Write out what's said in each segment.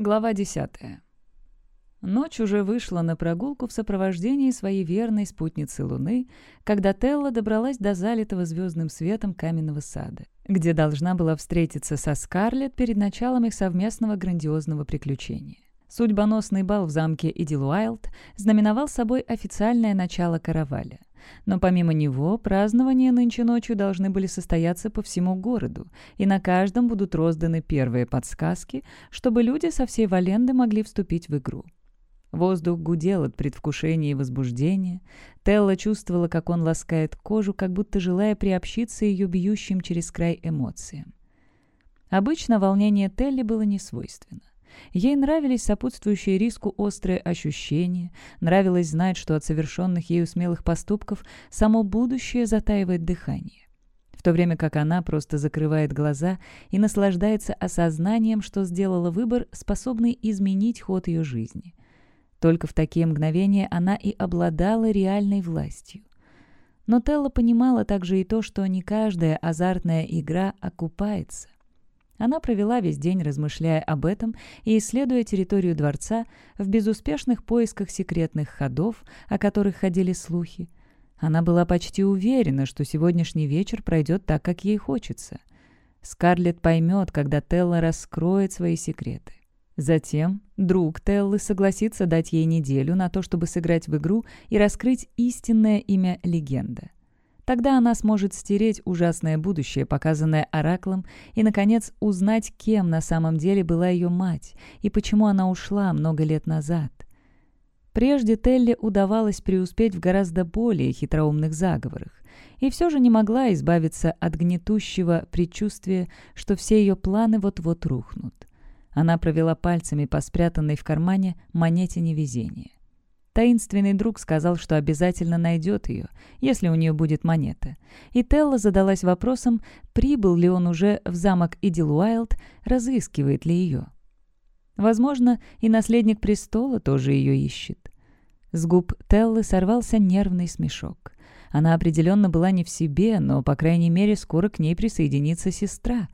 Глава 10. Ночь уже вышла на прогулку в сопровождении своей верной спутницы Луны, когда Телла добралась до залитого звездным светом каменного сада, где должна была встретиться со Скарлетт перед началом их совместного грандиозного приключения. Судьбоносный бал в замке Идил знаменовал собой официальное начало караваля. Но помимо него, празднования нынче ночью должны были состояться по всему городу, и на каждом будут розданы первые подсказки, чтобы люди со всей Валенды могли вступить в игру. Воздух гудел от предвкушения и возбуждения. Телла чувствовала, как он ласкает кожу, как будто желая приобщиться ее бьющим через край эмоциям. Обычно волнение Телли было несвойственно. Ей нравились сопутствующие риску острые ощущения, нравилось знать, что от совершенных ею смелых поступков само будущее затаивает дыхание в то время как она просто закрывает глаза и наслаждается осознанием, что сделала выбор, способный изменить ход ее жизни. Только в такие мгновения она и обладала реальной властью. Но Телла понимала также и то, что не каждая азартная игра окупается. Она провела весь день, размышляя об этом и исследуя территорию дворца в безуспешных поисках секретных ходов, о которых ходили слухи. Она была почти уверена, что сегодняшний вечер пройдет так, как ей хочется. Скарлетт поймет, когда Телла раскроет свои секреты. Затем друг Теллы согласится дать ей неделю на то, чтобы сыграть в игру и раскрыть истинное имя легенды. Тогда она сможет стереть ужасное будущее, показанное Ораклом, и, наконец, узнать, кем на самом деле была ее мать и почему она ушла много лет назад. Прежде Телли удавалось преуспеть в гораздо более хитроумных заговорах, и все же не могла избавиться от гнетущего предчувствия, что все ее планы вот-вот рухнут. Она провела пальцами по спрятанной в кармане монете невезения. Таинственный друг сказал, что обязательно найдет ее, если у нее будет монета. И Телла задалась вопросом, прибыл ли он уже в замок Идилуайлд, разыскивает ли ее. Возможно, и наследник престола тоже ее ищет. С губ Теллы сорвался нервный смешок. Она определенно была не в себе, но, по крайней мере, скоро к ней присоединится сестра.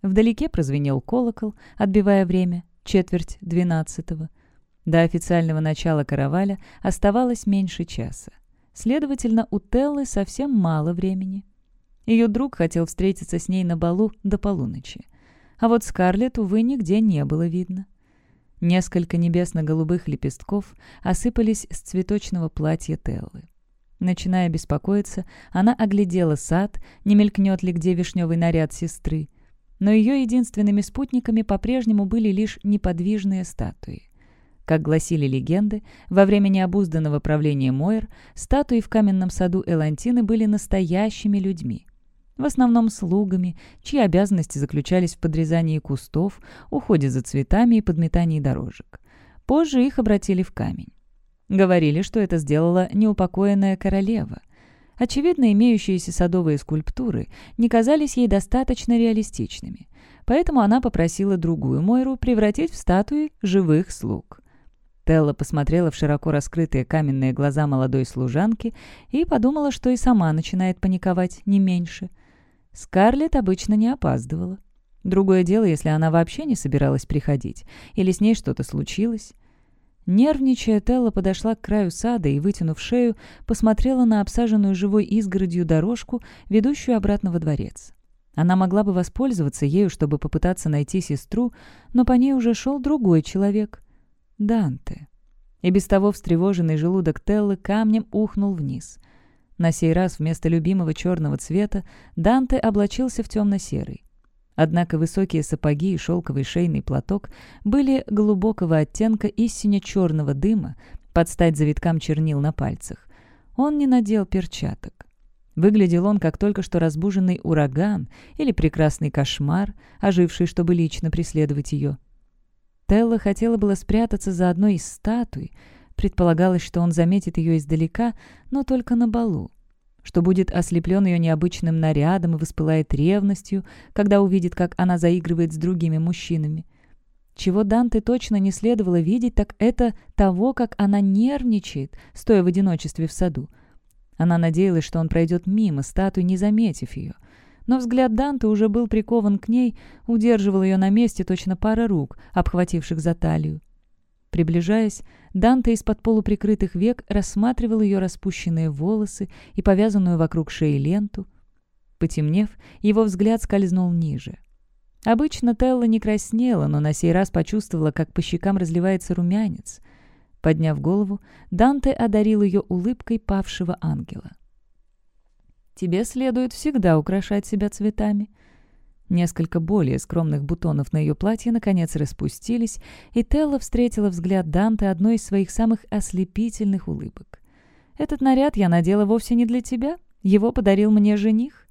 Вдалеке прозвенел колокол, отбивая время, четверть двенадцатого — до официального начала караваля оставалось меньше часа. Следовательно, у Теллы совсем мало времени. Ее друг хотел встретиться с ней на балу до полуночи. А вот Скарлетт, увы, нигде не было видно. Несколько небесно-голубых лепестков осыпались с цветочного платья Теллы. Начиная беспокоиться, она оглядела сад, не мелькнет ли где вишневый наряд сестры. Но ее единственными спутниками по-прежнему были лишь неподвижные статуи. Как гласили легенды, во время необузданного правления Мойер статуи в каменном саду Элантины были настоящими людьми. В основном слугами, чьи обязанности заключались в подрезании кустов, уходе за цветами и подметании дорожек. Позже их обратили в камень. Говорили, что это сделала неупокоенная королева. Очевидно, имеющиеся садовые скульптуры не казались ей достаточно реалистичными, поэтому она попросила другую Мойру превратить в статуи живых слуг. Телла посмотрела в широко раскрытые каменные глаза молодой служанки и подумала, что и сама начинает паниковать не меньше. Скарлетт обычно не опаздывала. Другое дело, если она вообще не собиралась приходить, или с ней что-то случилось. Нервничая, Телла подошла к краю сада и, вытянув шею, посмотрела на обсаженную живой изгородью дорожку, ведущую обратно во дворец. Она могла бы воспользоваться ею, чтобы попытаться найти сестру, но по ней уже шел другой человек. Данте. И без того встревоженный желудок Теллы камнем ухнул вниз. На сей раз вместо любимого черного цвета Данте облачился в темно-серый. Однако высокие сапоги и шелковый шейный платок были глубокого оттенка и сине-черного дыма под стать завиткам чернил на пальцах. Он не надел перчаток. Выглядел он как только что разбуженный ураган или прекрасный кошмар, оживший, чтобы лично преследовать ее – Тайла хотела было спрятаться за одной из статуй. Предполагалось, что он заметит ее издалека, но только на балу. Что будет ослеплен ее необычным нарядом и воспылает ревностью, когда увидит, как она заигрывает с другими мужчинами. Чего Данте точно не следовало видеть, так это того, как она нервничает, стоя в одиночестве в саду. Она надеялась, что он пройдет мимо статуи, не заметив ее — но взгляд Данта уже был прикован к ней, удерживал ее на месте точно пара рук, обхвативших за талию. Приближаясь, Данте из-под полуприкрытых век рассматривал ее распущенные волосы и повязанную вокруг шеи ленту. Потемнев, его взгляд скользнул ниже. Обычно Телла не краснела, но на сей раз почувствовала, как по щекам разливается румянец. Подняв голову, Данте одарил ее улыбкой павшего ангела. Тебе следует всегда украшать себя цветами». Несколько более скромных бутонов на ее платье наконец распустились, и Телла встретила взгляд Данте одной из своих самых ослепительных улыбок. «Этот наряд я надела вовсе не для тебя. Его подарил мне жених».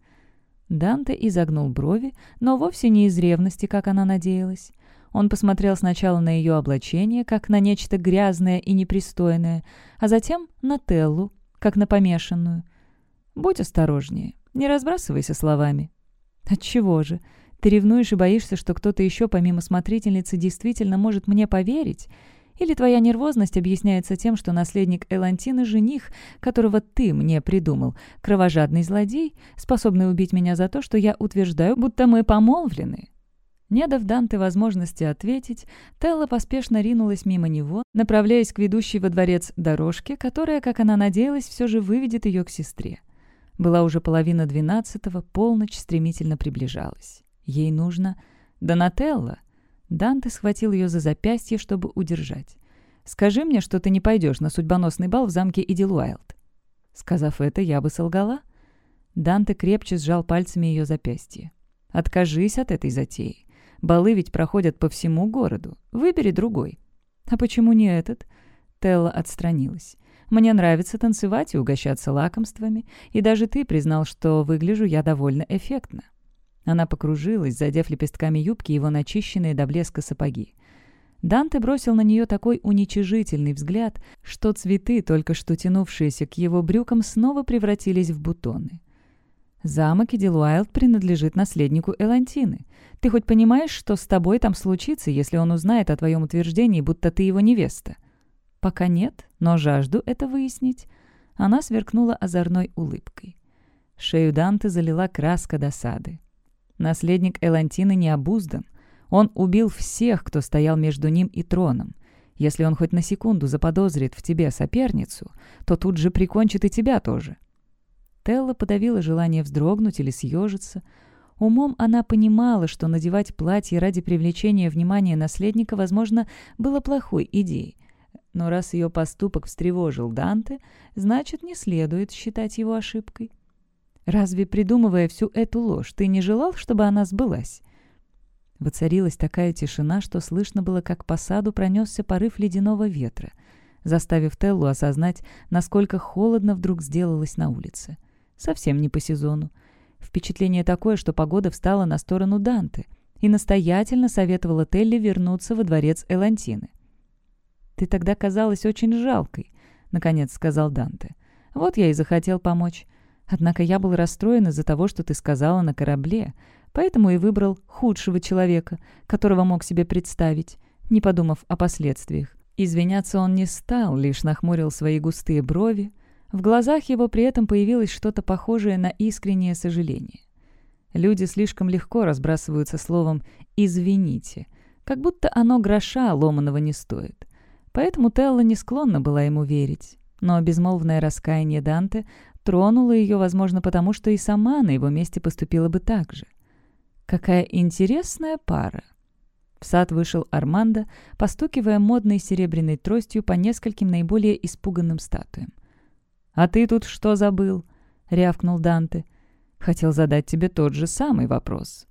Данте изогнул брови, но вовсе не из ревности, как она надеялась. Он посмотрел сначала на ее облачение, как на нечто грязное и непристойное, а затем на Теллу, как на помешанную — Будь осторожнее, не разбрасывайся словами». А «Отчего же? Ты ревнуешь и боишься, что кто-то еще, помимо смотрительницы, действительно может мне поверить? Или твоя нервозность объясняется тем, что наследник Элантины — жених, которого ты мне придумал, кровожадный злодей, способный убить меня за то, что я утверждаю, будто мы помолвлены?» Не дав Данте возможности ответить, Телла поспешно ринулась мимо него, направляясь к ведущей во дворец дорожке, которая, как она надеялась, все же выведет ее к сестре. Была уже половина двенадцатого, полночь стремительно приближалась. Ей нужно... «Донателло!» Данте схватил ее за запястье, чтобы удержать. «Скажи мне, что ты не пойдешь на судьбоносный бал в замке Идилуайлд». Сказав это, я бы солгала. Данте крепче сжал пальцами ее запястье. «Откажись от этой затеи. Балы ведь проходят по всему городу. Выбери другой». «А почему не этот?» Телла отстранилась. Мне нравится танцевать и угощаться лакомствами, и даже ты признал, что выгляжу я довольно эффектно». Она покружилась, задев лепестками юбки его начищенные до блеска сапоги. Данте бросил на нее такой уничижительный взгляд, что цветы, только что тянувшиеся к его брюкам, снова превратились в бутоны. «Замок Эдилуайлд принадлежит наследнику Элантины. Ты хоть понимаешь, что с тобой там случится, если он узнает о твоем утверждении, будто ты его невеста?» «Пока нет, но жажду это выяснить». Она сверкнула озорной улыбкой. Шею Данте залила краска досады. Наследник Элантины не обуздан. Он убил всех, кто стоял между ним и троном. Если он хоть на секунду заподозрит в тебе соперницу, то тут же прикончит и тебя тоже. Телла подавила желание вздрогнуть или съежиться. Умом она понимала, что надевать платье ради привлечения внимания наследника, возможно, было плохой идеей. Но раз ее поступок встревожил Данте, значит, не следует считать его ошибкой. Разве, придумывая всю эту ложь, ты не желал, чтобы она сбылась? Воцарилась такая тишина, что слышно было, как по саду пронесся порыв ледяного ветра, заставив Теллу осознать, насколько холодно вдруг сделалось на улице. Совсем не по сезону. Впечатление такое, что погода встала на сторону Данте и настоятельно советовала Телли вернуться во дворец Элантины. Ты тогда казалась очень жалкой», — наконец сказал Данте. «Вот я и захотел помочь. Однако я был расстроен из-за того, что ты сказала на корабле, поэтому и выбрал худшего человека, которого мог себе представить, не подумав о последствиях. Извиняться он не стал, лишь нахмурил свои густые брови. В глазах его при этом появилось что-то похожее на искреннее сожаление. Люди слишком легко разбрасываются словом «извините», как будто оно гроша ломаного не стоит. Поэтому Телла не склонна была ему верить. Но безмолвное раскаяние Данте тронуло ее, возможно, потому что и сама на его месте поступила бы так же. Какая интересная пара. В сад вышел Армандо, постукивая модной серебряной тростью по нескольким наиболее испуганным статуям. «А ты тут что забыл?» — рявкнул Данте. «Хотел задать тебе тот же самый вопрос»,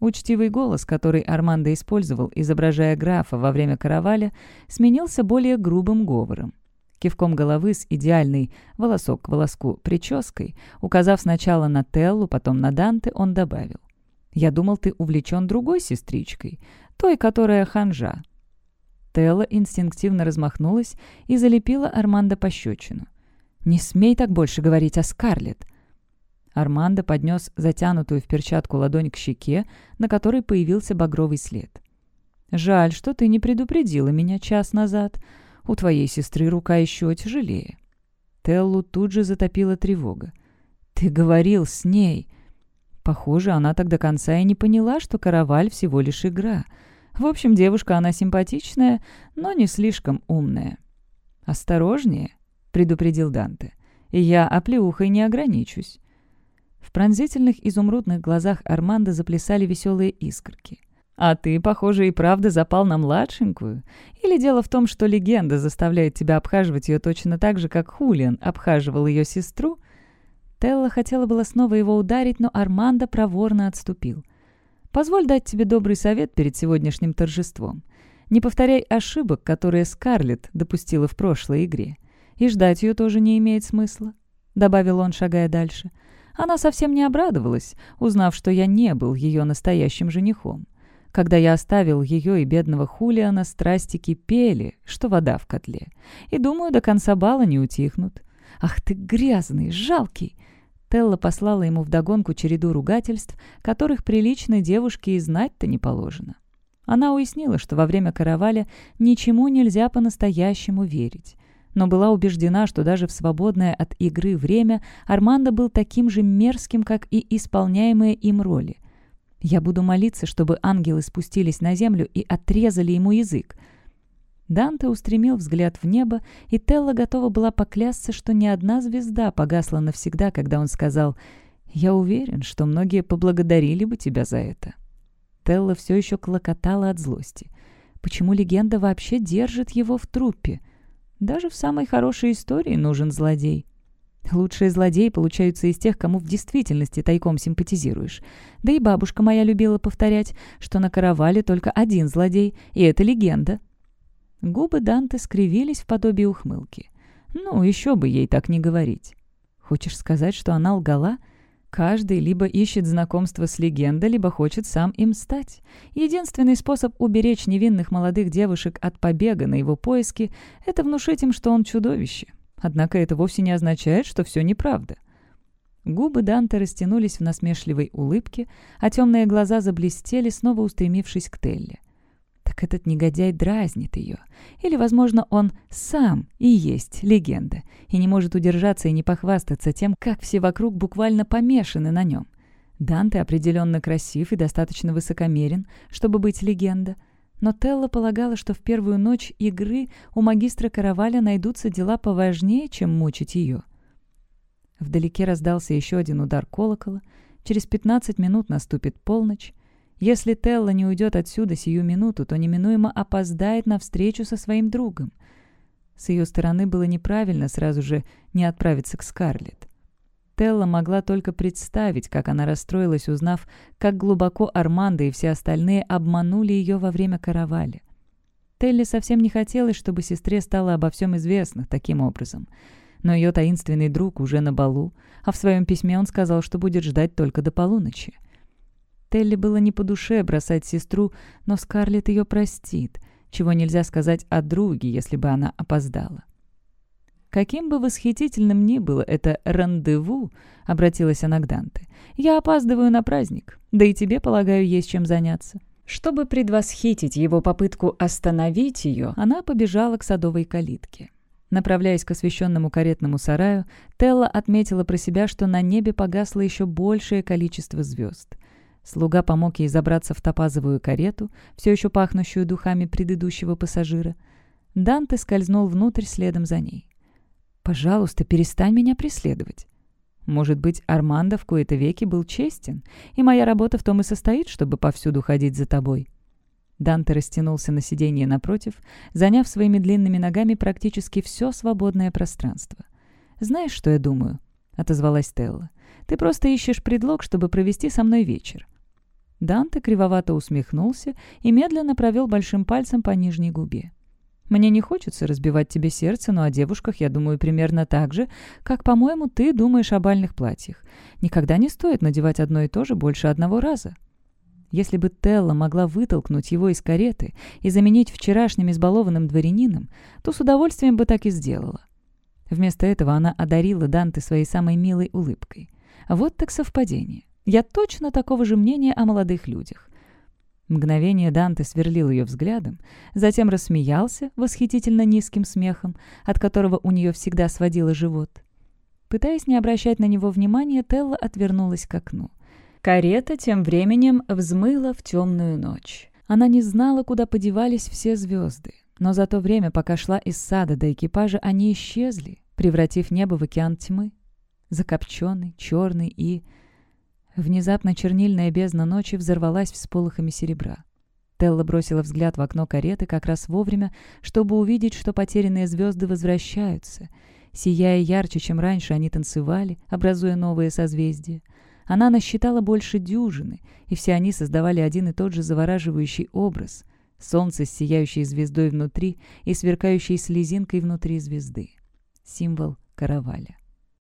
Учтивый голос, который Армандо использовал, изображая графа во время караваля, сменился более грубым говором. Кивком головы с идеальной волосок к волоску прической, указав сначала на Теллу, потом на Данте, он добавил. «Я думал, ты увлечен другой сестричкой, той, которая ханжа». Телла инстинктивно размахнулась и залепила Армандо пощечину. «Не смей так больше говорить о Скарлетт!» Армандо поднес затянутую в перчатку ладонь к щеке, на которой появился багровый след. «Жаль, что ты не предупредила меня час назад. У твоей сестры рука еще тяжелее». Теллу тут же затопила тревога. «Ты говорил с ней!» Похоже, она так до конца и не поняла, что караваль всего лишь игра. В общем, девушка она симпатичная, но не слишком умная. «Осторожнее», — предупредил Данте. «Я оплеухой не ограничусь. В пронзительных изумрудных глазах Армандо заплясали веселые искорки. «А ты, похоже, и правда запал на младшенькую? Или дело в том, что легенда заставляет тебя обхаживать ее точно так же, как Хулиан обхаживал ее сестру?» Телла хотела было снова его ударить, но Армандо проворно отступил. «Позволь дать тебе добрый совет перед сегодняшним торжеством. Не повторяй ошибок, которые Скарлетт допустила в прошлой игре. И ждать ее тоже не имеет смысла», — добавил он, шагая дальше. — она совсем не обрадовалась, узнав, что я не был ее настоящим женихом. Когда я оставил ее и бедного Хулиана, страсти кипели, что вода в котле. И, думаю, до конца бала не утихнут. «Ах ты грязный, жалкий!» Телла послала ему вдогонку череду ругательств, которых приличной девушке и знать-то не положено. Она уяснила, что во время караваля ничему нельзя по-настоящему верить но была убеждена, что даже в свободное от игры время Армандо был таким же мерзким, как и исполняемые им роли. «Я буду молиться, чтобы ангелы спустились на землю и отрезали ему язык». Данте устремил взгляд в небо, и Телла готова была поклясться, что ни одна звезда погасла навсегда, когда он сказал «Я уверен, что многие поблагодарили бы тебя за это». Телла все еще клокотала от злости. Почему легенда вообще держит его в труппе? Даже в самой хорошей истории нужен злодей. Лучшие злодеи получаются из тех, кому в действительности тайком симпатизируешь. Да и бабушка моя любила повторять, что на каравале только один злодей, и это легенда. Губы Данте скривились в подобии ухмылки. Ну, еще бы ей так не говорить. Хочешь сказать, что она лгала? — Каждый либо ищет знакомство с легендой, либо хочет сам им стать. Единственный способ уберечь невинных молодых девушек от побега на его поиски – это внушить им, что он чудовище. Однако это вовсе не означает, что все неправда. Губы Данте растянулись в насмешливой улыбке, а темные глаза заблестели, снова устремившись к Телле этот негодяй дразнит ее. Или, возможно, он сам и есть легенда, и не может удержаться и не похвастаться тем, как все вокруг буквально помешаны на нем. Данте определенно красив и достаточно высокомерен, чтобы быть легенда. Но Телла полагала, что в первую ночь игры у магистра Караваля найдутся дела поважнее, чем мучить ее. Вдалеке раздался еще один удар колокола. Через 15 минут наступит полночь. Если Телла не уйдет отсюда сию минуту, то неминуемо опоздает на встречу со своим другом. С ее стороны было неправильно сразу же не отправиться к Скарлетт. Телла могла только представить, как она расстроилась, узнав, как глубоко Армандо и все остальные обманули ее во время каравали. Телли совсем не хотелось, чтобы сестре стало обо всем известно таким образом. Но ее таинственный друг уже на балу, а в своем письме он сказал, что будет ждать только до полуночи. Телли было не по душе бросать сестру, но Скарлетт ее простит, чего нельзя сказать о друге, если бы она опоздала. «Каким бы восхитительным ни было это рандеву», — обратилась она к Данте, — «я опаздываю на праздник, да и тебе, полагаю, есть чем заняться». Чтобы предвосхитить его попытку остановить ее, она побежала к садовой калитке. Направляясь к освещенному каретному сараю, Телла отметила про себя, что на небе погасло еще большее количество звезд. Слуга помог ей забраться в топазовую карету, все еще пахнущую духами предыдущего пассажира. Данте скользнул внутрь следом за ней. «Пожалуйста, перестань меня преследовать». Может быть, Армандо в кои-то веки был честен, и моя работа в том и состоит, чтобы повсюду ходить за тобой. Данте растянулся на сиденье напротив, заняв своими длинными ногами практически все свободное пространство. «Знаешь, что я думаю?» отозвалась Телла. «Ты просто ищешь предлог, чтобы провести со мной вечер». Данте кривовато усмехнулся и медленно провел большим пальцем по нижней губе. «Мне не хочется разбивать тебе сердце, но о девушках я думаю примерно так же, как, по-моему, ты думаешь о бальных платьях. Никогда не стоит надевать одно и то же больше одного раза». Если бы Телла могла вытолкнуть его из кареты и заменить вчерашним избалованным дворянином, то с удовольствием бы так и сделала. Вместо этого она одарила Данте своей самой милой улыбкой. Вот так совпадение. Я точно такого же мнения о молодых людях. Мгновение Данте сверлил ее взглядом, затем рассмеялся восхитительно низким смехом, от которого у нее всегда сводило живот. Пытаясь не обращать на него внимания, Телла отвернулась к окну. Карета тем временем взмыла в темную ночь. Она не знала, куда подевались все звезды, но за то время, пока шла из сада до экипажа, они исчезли, превратив небо в океан тьмы, закопченный, черный и... Внезапно чернильная бездна ночи взорвалась всполохами серебра. Телла бросила взгляд в окно кареты как раз вовремя, чтобы увидеть, что потерянные звезды возвращаются. Сияя ярче, чем раньше, они танцевали, образуя новые созвездия. Она насчитала больше дюжины, и все они создавали один и тот же завораживающий образ — солнце с сияющей звездой внутри и сверкающей слезинкой внутри звезды символ караваля.